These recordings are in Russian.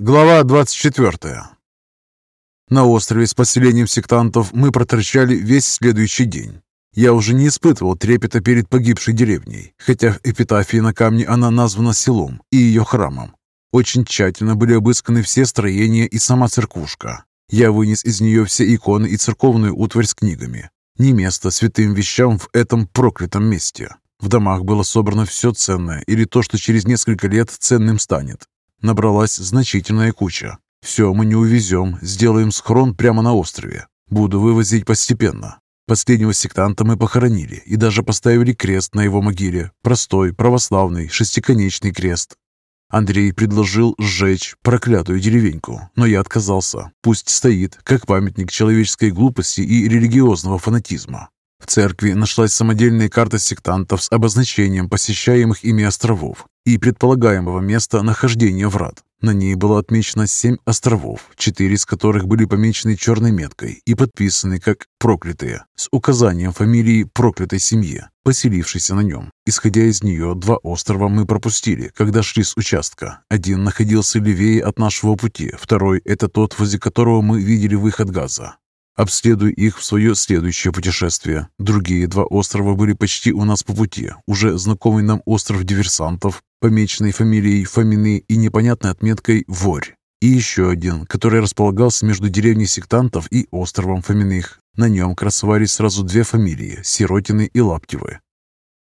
Глава 24. На острове с поселением сектантов мы проторчали весь следующий день. Я уже не испытывал трепета перед погибшей деревней, хотя в эпитафии на камне она названа селом и ее храмом. Очень тщательно были обысканы все строения и сама церквушка. Я вынес из нее все иконы и церковную утварь с книгами. Не место святым вещам в этом проклятом месте. В домах было собрано все ценное или то, что через несколько лет ценным станет. Набралась значительная куча. Все мы не увезем, сделаем схрон прямо на острове. Буду вывозить постепенно. Последнего сектанта мы похоронили и даже поставили крест на его могиле. Простой, православный, шестиконечный крест. Андрей предложил сжечь проклятую деревеньку, но я отказался. Пусть стоит, как памятник человеческой глупости и религиозного фанатизма. В церкви нашлась самодельная карта сектантов с обозначением посещаемых ими островов и предполагаемого места нахождения врат. На ней было отмечено семь островов, четыре из которых были помечены черной меткой и подписаны как «проклятые» с указанием фамилии проклятой семьи, поселившейся на нем. Исходя из нее, два острова мы пропустили, когда шли с участка. Один находился левее от нашего пути, второй – это тот, возле которого мы видели выход газа. Обследуя их в свое следующее путешествие. Другие два острова были почти у нас по пути. Уже знакомый нам остров диверсантов, помеченный фамилией Фомины и непонятной отметкой «Ворь». И еще один, который располагался между деревней сектантов и островом Фоминых. На нем красовались сразу две фамилии – Сиротины и Лаптевы.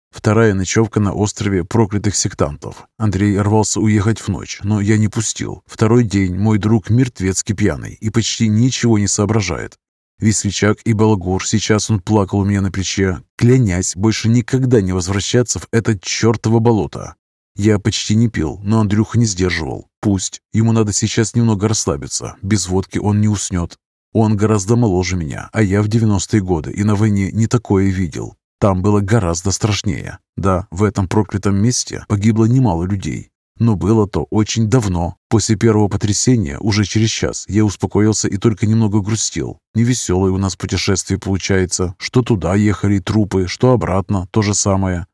Вторая ночевка на острове проклятых сектантов. Андрей рвался уехать в ночь, но я не пустил. Второй день мой друг мертвецкий пьяный и почти ничего не соображает. Весельчак и Балагур, сейчас он плакал у меня на плече, клянясь больше никогда не возвращаться в это чертово болото. Я почти не пил, но Андрюха не сдерживал. Пусть. Ему надо сейчас немного расслабиться. Без водки он не уснет. Он гораздо моложе меня, а я в 90-е годы и на войне не такое видел. Там было гораздо страшнее. Да, в этом проклятом месте погибло немало людей. Но было то очень давно. После первого потрясения, уже через час, я успокоился и только немного грустил. Невеселое у нас путешествие получается. Что туда ехали трупы, что обратно, то же самое.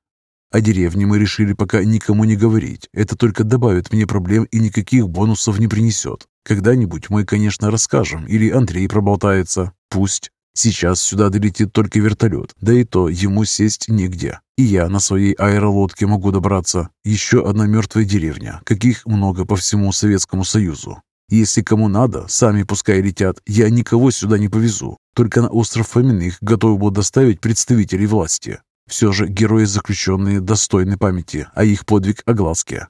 О деревне мы решили пока никому не говорить. Это только добавит мне проблем и никаких бонусов не принесет. Когда-нибудь мы, конечно, расскажем, или Андрей проболтается. Пусть. Сейчас сюда долетит только вертолет, да и то ему сесть негде. И я на своей аэролодке могу добраться. Еще одна мертвая деревня, каких много по всему Советскому Союзу. Если кому надо, сами пускай летят, я никого сюда не повезу. Только на остров Фоминых готов был доставить представителей власти. Все же герои заключенные достойны памяти, а их подвиг огласке.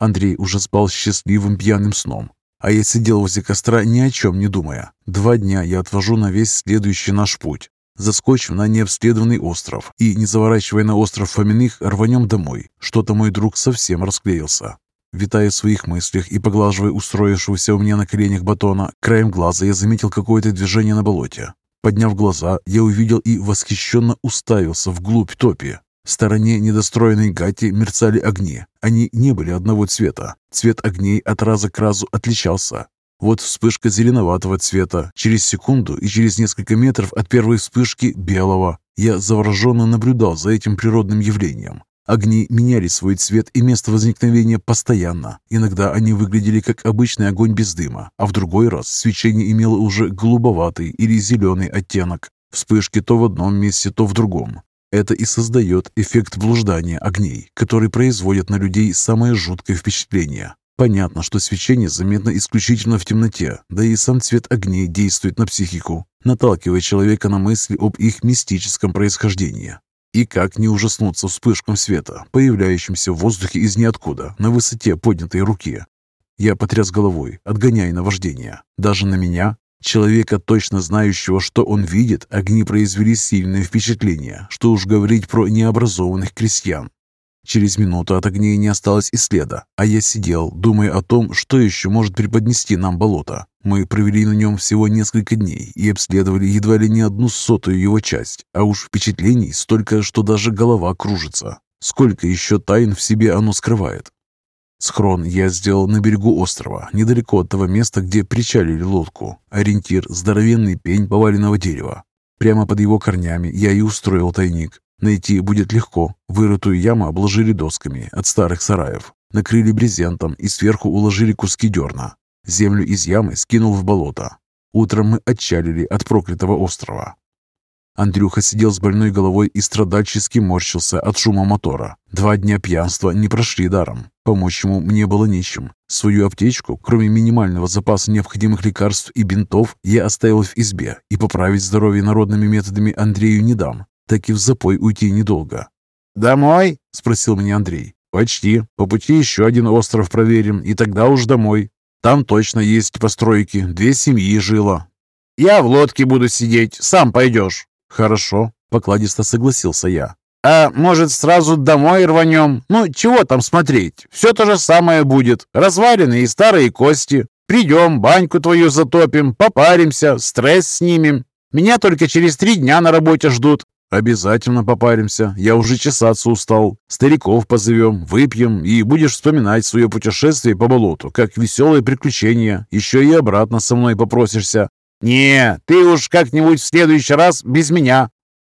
Андрей уже спал счастливым пьяным сном, а я сидел возле костра, ни о чем не думая. Два дня я отвожу на весь следующий наш путь. Заскочим на необследованный остров и, не заворачивая на остров Фоминых, рванем домой. Что-то мой друг совсем расклеился. Витая в своих мыслях и поглаживая устроившегося у меня на коленях батона, краем глаза я заметил какое-то движение на болоте. Подняв глаза, я увидел и восхищенно уставился вглубь топи. В стороне недостроенной гати мерцали огни. Они не были одного цвета. Цвет огней от раза к разу отличался. Вот вспышка зеленоватого цвета, через секунду и через несколько метров от первой вспышки белого. Я завороженно наблюдал за этим природным явлением. Огни меняли свой цвет и место возникновения постоянно. Иногда они выглядели как обычный огонь без дыма, а в другой раз свечение имело уже голубоватый или зеленый оттенок. Вспышки то в одном месте, то в другом. Это и создает эффект блуждания огней, который производит на людей самое жуткое впечатление. Понятно, что свечение заметно исключительно в темноте, да и сам цвет огней действует на психику, наталкивая человека на мысли об их мистическом происхождении. И как не ужаснуться вспышкам света, появляющимся в воздухе из ниоткуда, на высоте поднятой руки. Я потряс головой, отгоняя наваждение. Даже на меня, Человека, точно знающего, что он видит, огни произвели сильное впечатление, что уж говорить про необразованных крестьян. Через минуту от огней не осталось и следа, а я сидел, думая о том, что еще может преподнести нам болото. Мы провели на нем всего несколько дней и обследовали едва ли не одну сотую его часть, а уж впечатлений столько, что даже голова кружится. Сколько еще тайн в себе оно скрывает. Схрон я сделал на берегу острова, недалеко от того места, где причалили лодку. Ориентир – здоровенный пень поваленного дерева. Прямо под его корнями я и устроил тайник. Найти будет легко. Вырытую яму обложили досками от старых сараев. накрыли брезентом и сверху уложили куски дерна. Землю из ямы скинул в болото. Утром мы отчалили от проклятого острова. Андрюха сидел с больной головой и страдальчески морщился от шума мотора. Два дня пьянства не прошли даром. Помочь ему мне было нечем. Свою аптечку, кроме минимального запаса необходимых лекарств и бинтов, я оставил в избе и поправить здоровье народными методами Андрею не дам. Так и в запой уйти недолго. «Домой?» – спросил меня Андрей. «Почти. По пути еще один остров проверим, и тогда уж домой. Там точно есть постройки, две семьи жило». «Я в лодке буду сидеть, сам пойдешь». «Хорошо», — покладисто согласился я. «А может, сразу домой рванем? Ну, чего там смотреть? Все то же самое будет. Разваленные старые кости. Придем, баньку твою затопим, попаримся, стресс снимем. Меня только через три дня на работе ждут. «Обязательно попаримся. Я уже чесаться устал. Стариков позовем, выпьем, и будешь вспоминать свое путешествие по болоту, как веселое приключение. Еще и обратно со мной попросишься. «Не, ты уж как-нибудь в следующий раз без меня.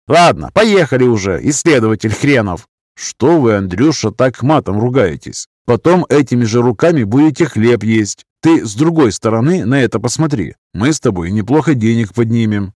Ладно, поехали уже, исследователь хренов». «Что вы, Андрюша, так матом ругаетесь? Потом этими же руками будете хлеб есть. Ты с другой стороны на это посмотри. Мы с тобой неплохо денег поднимем.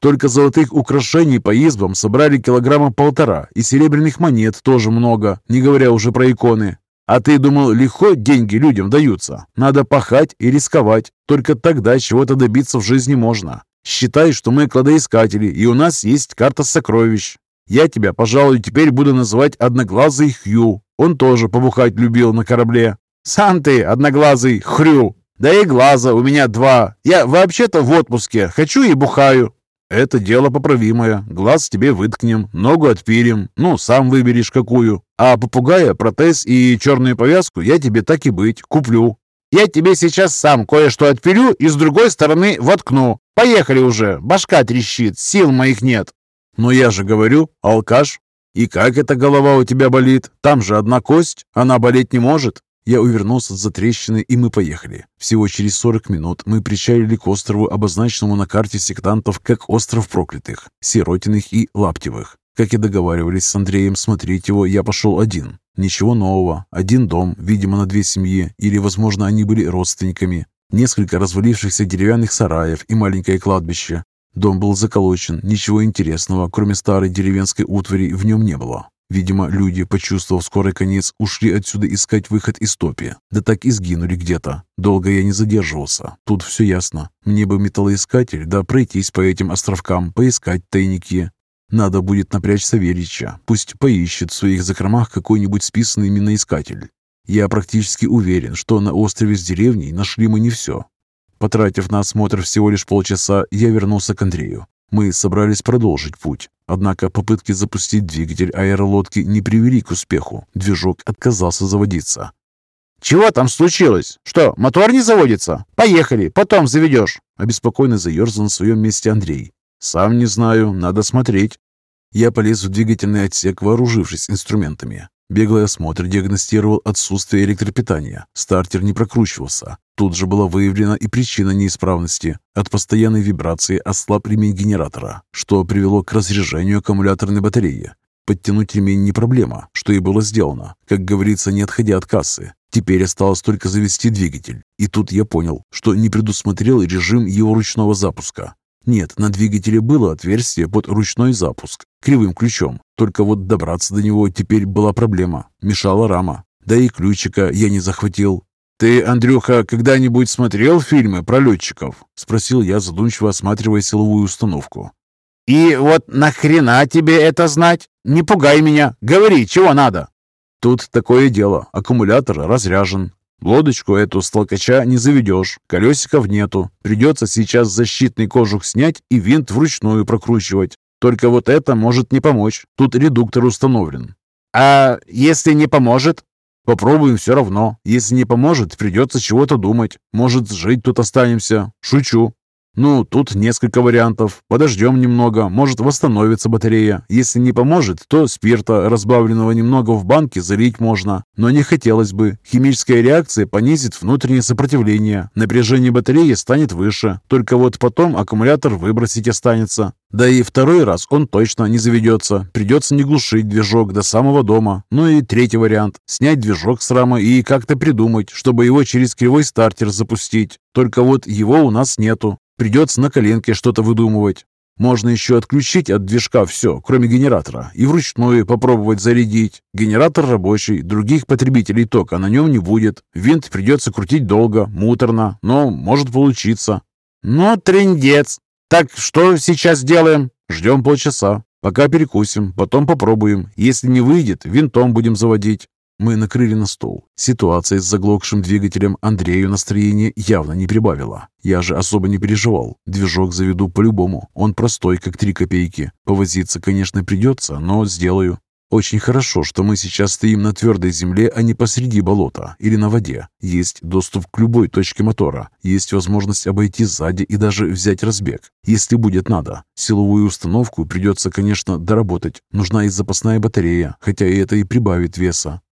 Только золотых украшений по избам собрали килограмма полтора, и серебряных монет тоже много, не говоря уже про иконы. А ты думал, легко деньги людям даются? Надо пахать и рисковать. Только тогда чего-то добиться в жизни можно. Считай, что мы кладоискатели, и у нас есть карта сокровищ. Я тебя, пожалуй, теперь буду называть Одноглазый Хью. Он тоже побухать любил на корабле. Сам ты, Одноглазый Хрю. Да и глаза у меня два. Я вообще-то в отпуске. Хочу и бухаю. «Это дело поправимое. Глаз тебе выткнем, ногу отпилим. Ну, сам выберешь какую. А попугая, протез и черную повязку я тебе так и быть куплю». «Я тебе сейчас сам кое-что отпилю и с другой стороны воткну. Поехали уже, башка трещит, сил моих нет». «Но я же говорю, алкаш. И как эта голова у тебя болит? Там же одна кость, она болеть не может». Я увернулся за трещины, и мы поехали. Всего через 40 минут мы причалили к острову, обозначенному на карте сектантов как остров проклятых, Сиротиных и Лаптевых. Как и договаривались с Андреем смотреть его, я пошел один. Ничего нового. Один дом, видимо, на две семьи, или, возможно, они были родственниками. Несколько развалившихся деревянных сараев и маленькое кладбище. Дом был заколочен, ничего интересного, кроме старой деревенской утвари, в нем не было. Видимо, люди, почувствовав скорый конец, ушли отсюда искать выход из топи. Да так и сгинули где-то. Долго я не задерживался. Тут все ясно. Мне бы металлоискатель, да пройтись по этим островкам, поискать тайники. Надо будет напрячь Савельича. Пусть поищет в своих закромах какой-нибудь списанный миноискатель. Я практически уверен, что на острове с деревней нашли мы не все. Потратив на осмотр всего лишь полчаса, я вернулся к Андрею. Мы собрались продолжить путь. Однако попытки запустить двигатель аэролодки не привели к успеху. Движок отказался заводиться. «Чего там случилось? Что, мотор не заводится? Поехали, потом заведешь!» Обеспокоенно заерзал на своем месте Андрей. «Сам не знаю, надо смотреть». Я полез в двигательный отсек, вооружившись инструментами. Беглый осмотр диагностировал отсутствие электропитания. Стартер не прокручивался. Тут же была выявлена и причина неисправности. От постоянной вибрации ослаб ремень генератора, что привело к разряжению аккумуляторной батареи. Подтянуть ремень не проблема, что и было сделано, как говорится, не отходя от кассы. Теперь осталось только завести двигатель. И тут я понял, что не предусмотрел режим его ручного запуска. Нет, на двигателе было отверстие под ручной запуск, кривым ключом. Только вот добраться до него теперь была проблема. Мешала рама. Да и ключика я не захватил. «Ты, Андрюха, когда-нибудь смотрел фильмы про летчиков?» Спросил я, задумчиво осматривая силовую установку. «И вот нахрена тебе это знать? Не пугай меня. Говори, чего надо?» «Тут такое дело. Аккумулятор разряжен. Лодочку эту с толкача не заведешь, колесиков нету. Придется сейчас защитный кожух снять и винт вручную прокручивать. Только вот это может не помочь. Тут редуктор установлен. А если не поможет? Попробуем все равно. Если не поможет, придется чего-то думать. Может, жить тут останемся. Шучу. Ну, тут несколько вариантов. Подождем немного, может восстановится батарея. Если не поможет, то спирта, разбавленного немного в банке, залить можно. Но не хотелось бы. Химическая реакция понизит внутреннее сопротивление. Напряжение батареи станет выше. Только вот потом аккумулятор выбросить останется. Да и второй раз он точно не заведется. Придется не глушить движок до самого дома. Ну и третий вариант. Снять движок с рамы и как-то придумать, чтобы его через кривой стартер запустить. Только вот его у нас нету. Придется на коленке что-то выдумывать. Можно еще отключить от движка все, кроме генератора, и вручную попробовать зарядить. Генератор рабочий, других потребителей тока на нем не будет. Винт придется крутить долго, муторно, но может получиться. Ну, трендец. Так что сейчас делаем? Ждем полчаса. Пока перекусим, потом попробуем. Если не выйдет, винтом будем заводить. Мы накрыли на стол. Ситуация с заглохшим двигателем Андрею настроение явно не прибавила. Я же особо не переживал. Движок заведу по-любому. Он простой, как три копейки. Повозиться, конечно, придется, но сделаю. Очень хорошо, что мы сейчас стоим на твердой земле, а не посреди болота или на воде. Есть доступ к любой точке мотора. Есть возможность обойти сзади и даже взять разбег, если будет надо. Силовую установку придется, конечно, доработать. Нужна и запасная батарея, хотя и это и прибавит веса.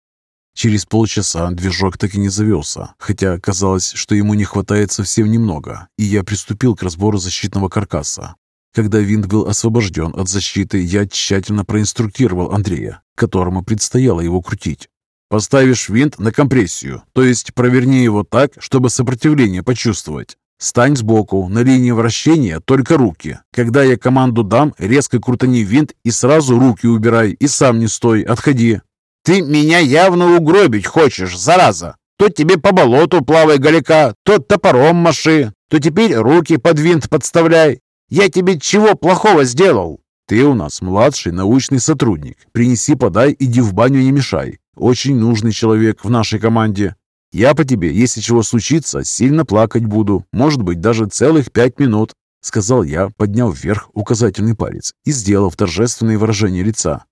Через полчаса движок так и не завелся, хотя казалось, что ему не хватает совсем немного, и я приступил к разбору защитного каркаса. Когда винт был освобожден от защиты, я тщательно проинструктировал Андрея, которому предстояло его крутить. «Поставишь винт на компрессию, то есть проверни его так, чтобы сопротивление почувствовать. Стань сбоку, на линии вращения только руки. Когда я команду дам, резко крутани винт и сразу руки убирай, и сам не стой, отходи. Ты меня явно угробить хочешь, зараза. То тебе по болоту плавай галика, то топором маши, то теперь руки под винт подставляй. Я тебе чего плохого сделал? Ты у нас младший научный сотрудник. Принеси, подай, иди в баню не мешай. Очень нужный человек в нашей команде. Я по тебе, если чего случится, сильно плакать буду. Может быть, даже целых пять минут. Сказал я, подняв вверх указательный палец и сделав торжественное выражение лица.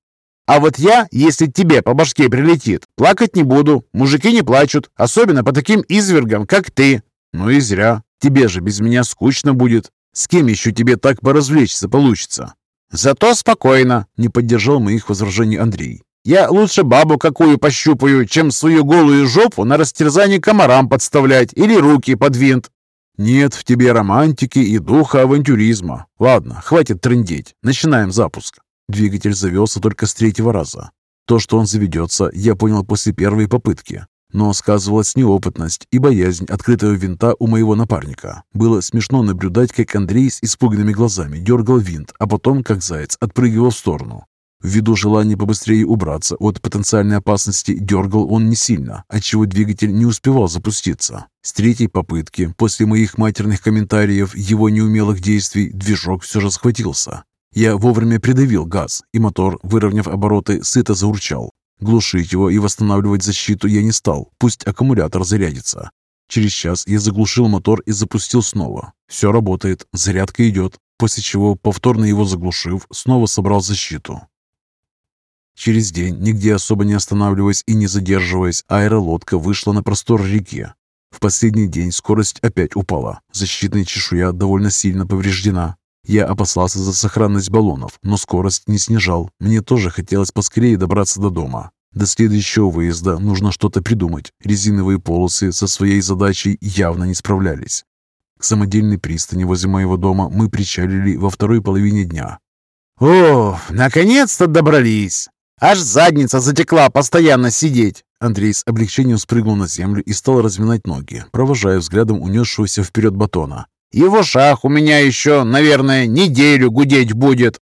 А вот я, если тебе по башке прилетит, плакать не буду. Мужики не плачут, особенно по таким извергам, как ты. Ну и зря. Тебе же без меня скучно будет. С кем еще тебе так поразвлечься получится? Зато спокойно, не поддержал моих возражений Андрей. Я лучше бабу какую пощупаю, чем свою голую жопу на растерзание комарам подставлять или руки под винт. Нет в тебе романтики и духа авантюризма. Ладно, хватит трындеть. Начинаем запуск. Двигатель завелся только с третьего раза. То, что он заведется, я понял после первой попытки. Но сказывалась неопытность и боязнь открытого винта у моего напарника. Было смешно наблюдать, как Андрей с испуганными глазами дергал винт, а потом, как заяц, отпрыгивал в сторону. Ввиду желания побыстрее убраться от потенциальной опасности, дергал он не сильно, отчего двигатель не успевал запуститься. С третьей попытки, после моих матерных комментариев его неумелых действий, движок все же схватился. Я вовремя придавил газ, и мотор, выровняв обороты, сыто заурчал. Глушить его и восстанавливать защиту я не стал, пусть аккумулятор зарядится. Через час я заглушил мотор и запустил снова. Все работает, зарядка идет, после чего, повторно его заглушив, снова собрал защиту. Через день, нигде особо не останавливаясь и не задерживаясь, аэролодка вышла на простор реки. В последний день скорость опять упала, защитная чешуя довольно сильно повреждена, я опасался за сохранность баллонов, но скорость не снижал. Мне тоже хотелось поскорее добраться до дома. До следующего выезда нужно что-то придумать. Резиновые полосы со своей задачей явно не справлялись. К самодельной пристани возле моего дома мы причалили во второй половине дня. «О, наконец-то добрались! Аж задница затекла постоянно сидеть!» Андрей с облегчением спрыгнул на землю и стал разминать ноги, провожая взглядом унесшегося вперед батона. Его шах у меня еще, наверное, неделю гудеть будет».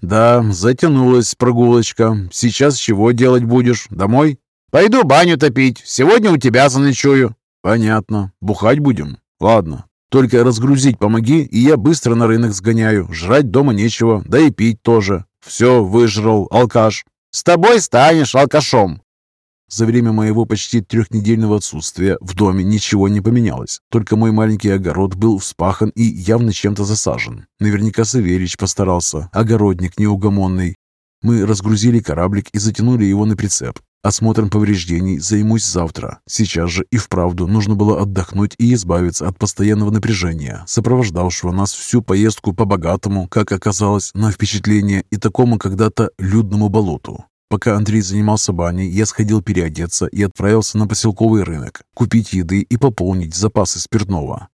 «Да, затянулась прогулочка. Сейчас чего делать будешь? Домой?» «Пойду баню топить. Сегодня у тебя заночую». «Понятно. Бухать будем? Ладно. Только разгрузить помоги, и я быстро на рынок сгоняю. Жрать дома нечего, да и пить тоже. Все, выжрал, алкаш». «С тобой станешь алкашом. За время моего почти трехнедельного отсутствия в доме ничего не поменялось. Только мой маленький огород был вспахан и явно чем-то засажен. Наверняка Савельич постарался, огородник неугомонный. Мы разгрузили кораблик и затянули его на прицеп. Осмотром повреждений займусь завтра. Сейчас же и вправду нужно было отдохнуть и избавиться от постоянного напряжения, сопровождавшего нас всю поездку по богатому, как оказалось, на впечатление и такому когда-то людному болоту. Пока Андрей занимался баней, я сходил переодеться и отправился на поселковый рынок, купить еды и пополнить запасы спиртного.